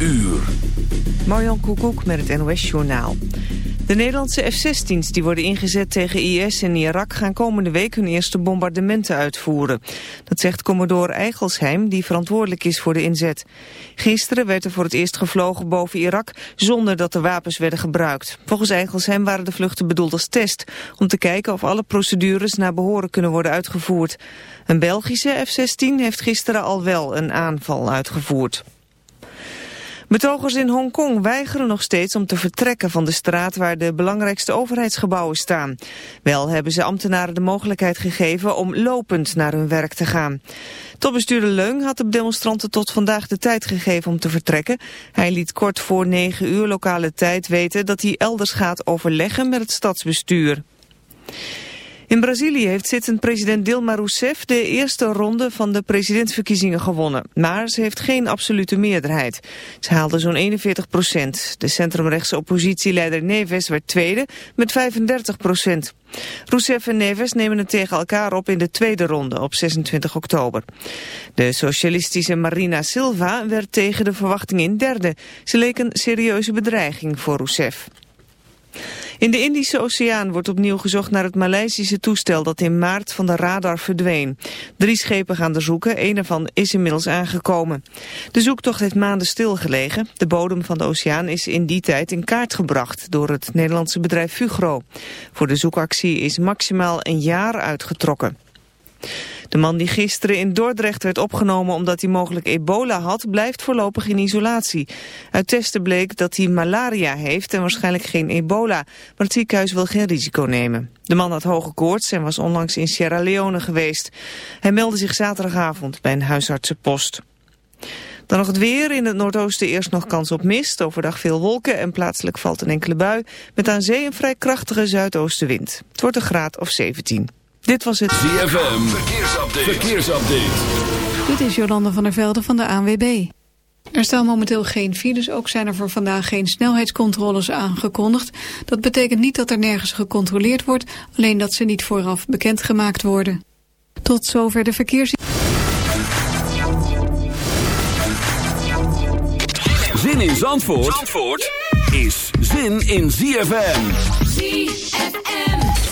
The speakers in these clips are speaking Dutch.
uur. Marjan Koekoek met het NOS-journaal. De Nederlandse F-16's die worden ingezet tegen IS in Irak... gaan komende week hun eerste bombardementen uitvoeren. Dat zegt commodore Eigelsheim, die verantwoordelijk is voor de inzet. Gisteren werd er voor het eerst gevlogen boven Irak... zonder dat de wapens werden gebruikt. Volgens Eigelsheim waren de vluchten bedoeld als test... om te kijken of alle procedures naar behoren kunnen worden uitgevoerd. Een Belgische F-16 heeft gisteren al wel een aanval uitgevoerd. Betogers in Hongkong weigeren nog steeds om te vertrekken van de straat waar de belangrijkste overheidsgebouwen staan. Wel hebben ze ambtenaren de mogelijkheid gegeven om lopend naar hun werk te gaan. Topbestuurder Leung had de demonstranten tot vandaag de tijd gegeven om te vertrekken. Hij liet kort voor negen uur lokale tijd weten dat hij elders gaat overleggen met het stadsbestuur. In Brazilië heeft zittend president Dilma Rousseff de eerste ronde van de presidentsverkiezingen gewonnen. Maar ze heeft geen absolute meerderheid. Ze haalde zo'n 41 procent. De centrumrechtse oppositieleider Neves werd tweede met 35 procent. Rousseff en Neves nemen het tegen elkaar op in de tweede ronde op 26 oktober. De socialistische Marina Silva werd tegen de verwachting in derde. Ze leek een serieuze bedreiging voor Rousseff. In de Indische Oceaan wordt opnieuw gezocht naar het Maleisische toestel dat in maart van de radar verdween. Drie schepen gaan er zoeken, een ervan is inmiddels aangekomen. De zoektocht heeft maanden stilgelegen. De bodem van de oceaan is in die tijd in kaart gebracht door het Nederlandse bedrijf Fugro. Voor de zoekactie is maximaal een jaar uitgetrokken. De man die gisteren in Dordrecht werd opgenomen omdat hij mogelijk ebola had, blijft voorlopig in isolatie. Uit testen bleek dat hij malaria heeft en waarschijnlijk geen ebola, maar het ziekenhuis wil geen risico nemen. De man had hoge koorts en was onlangs in Sierra Leone geweest. Hij meldde zich zaterdagavond bij een huisartsenpost. Dan nog het weer. In het noordoosten eerst nog kans op mist. Overdag veel wolken en plaatselijk valt een enkele bui. Met aan zee een vrij krachtige zuidoostenwind. Het wordt een graad of 17. Dit was het ZFM. Verkeersupdate. Verkeersupdate. Dit is Jolanda van der Velde van de ANWB. Er staan momenteel geen files, ook zijn er voor vandaag geen snelheidscontroles aangekondigd. Dat betekent niet dat er nergens gecontroleerd wordt, alleen dat ze niet vooraf bekendgemaakt worden. Tot zover de verkeers... Zin in Zandvoort, Zandvoort is zin in ZFM. ZFM.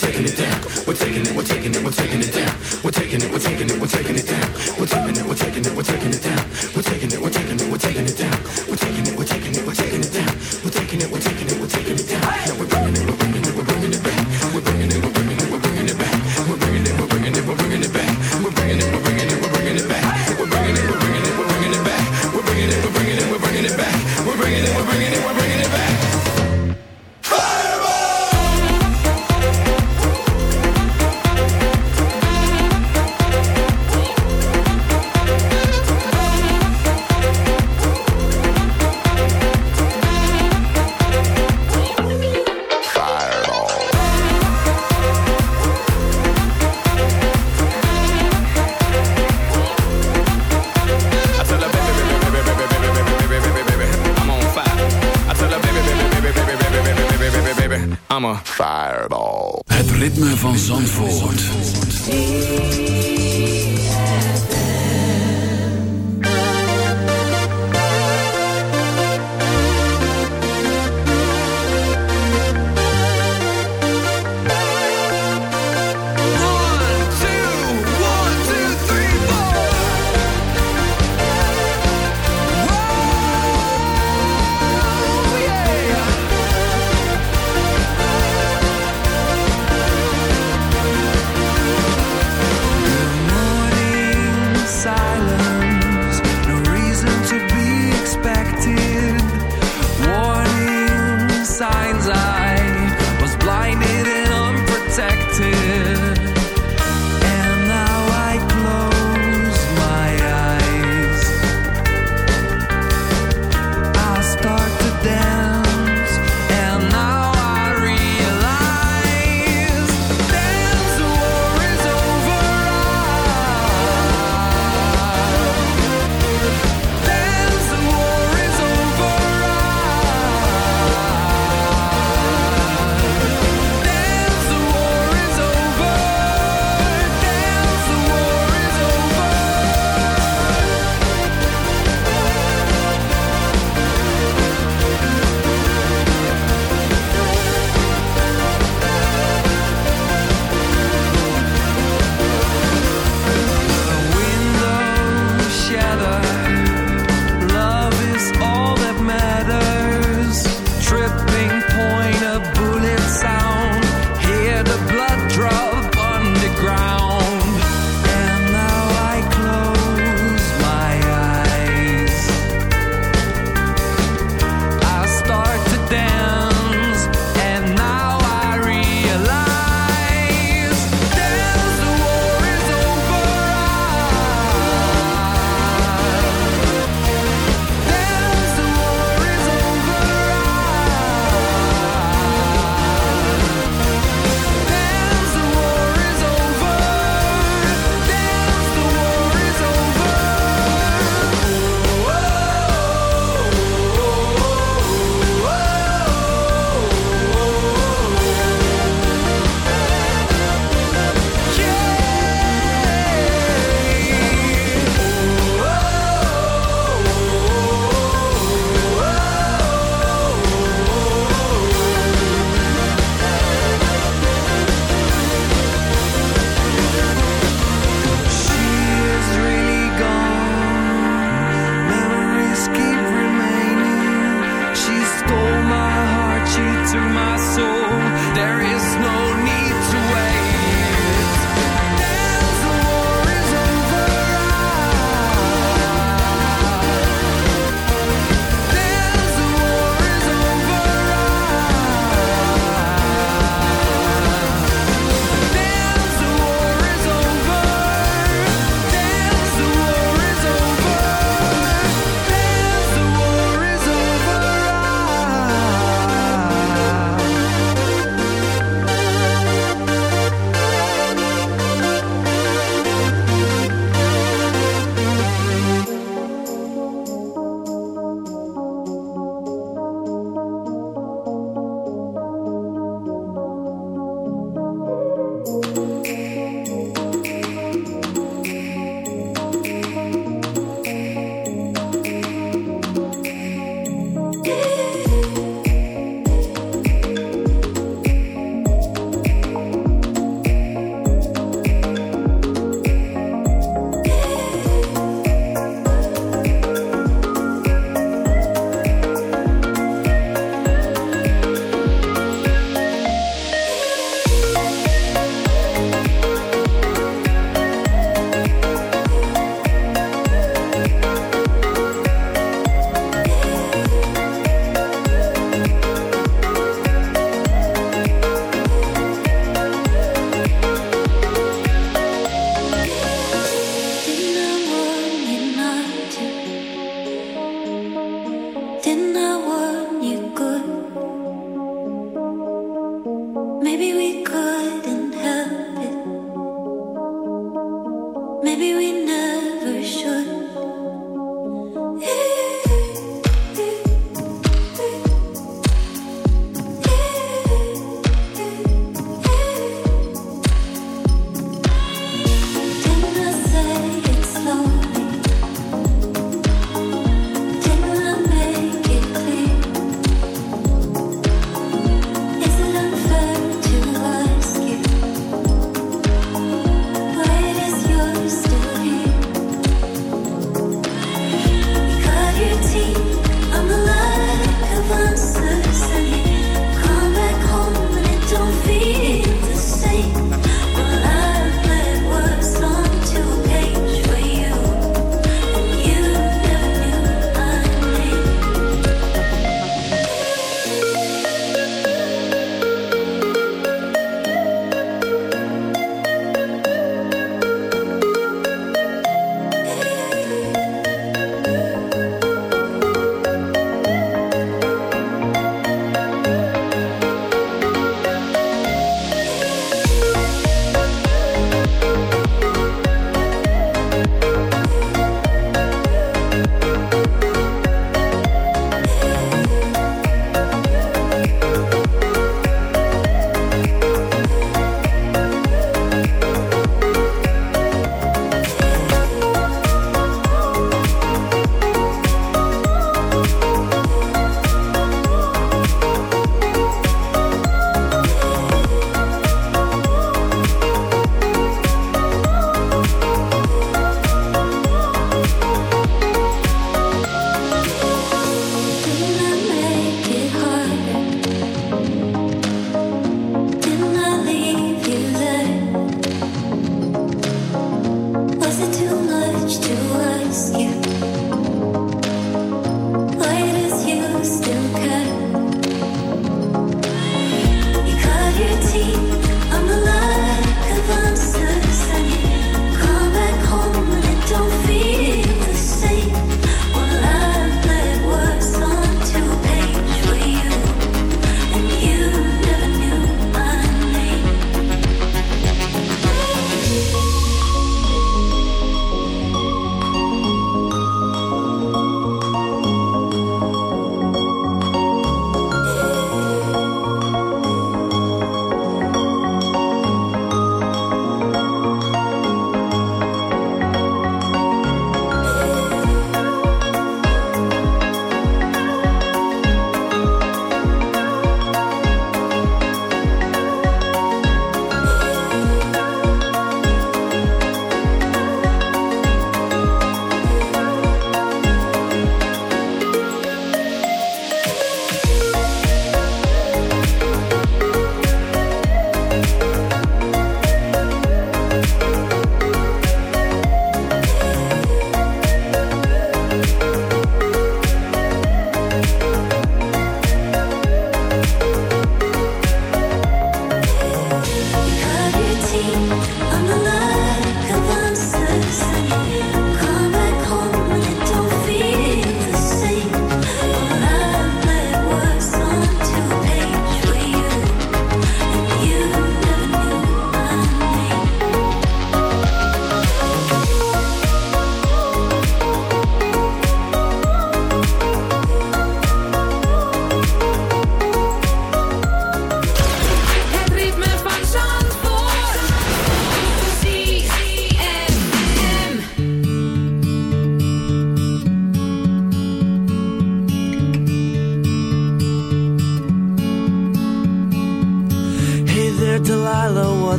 taking it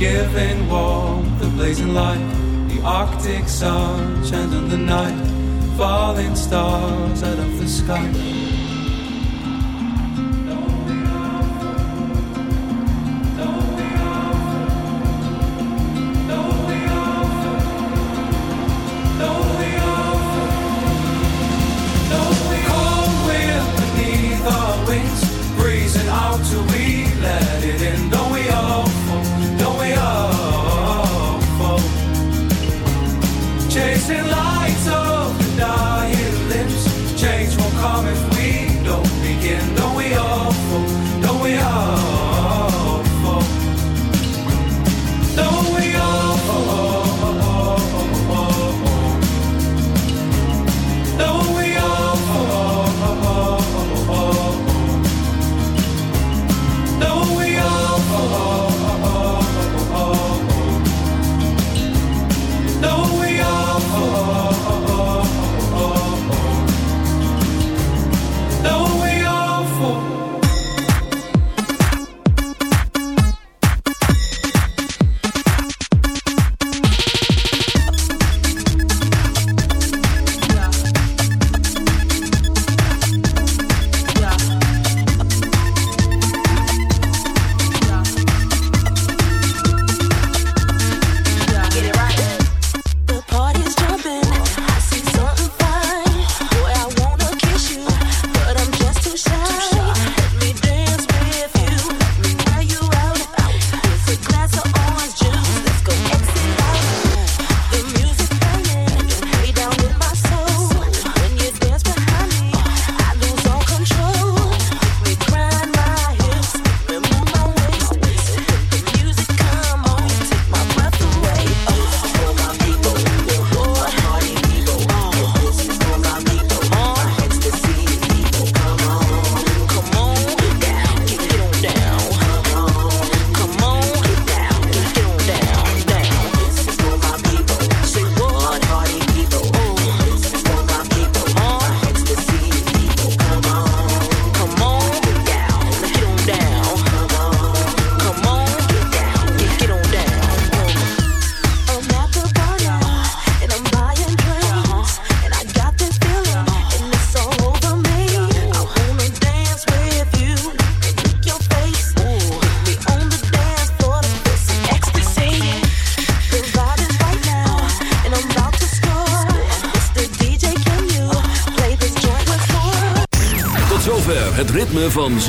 giving warmth, the blazing light, the Arctic sun, chanting the night, falling stars out of the sky.